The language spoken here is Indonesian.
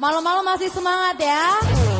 Malam-malam masih semangat ya.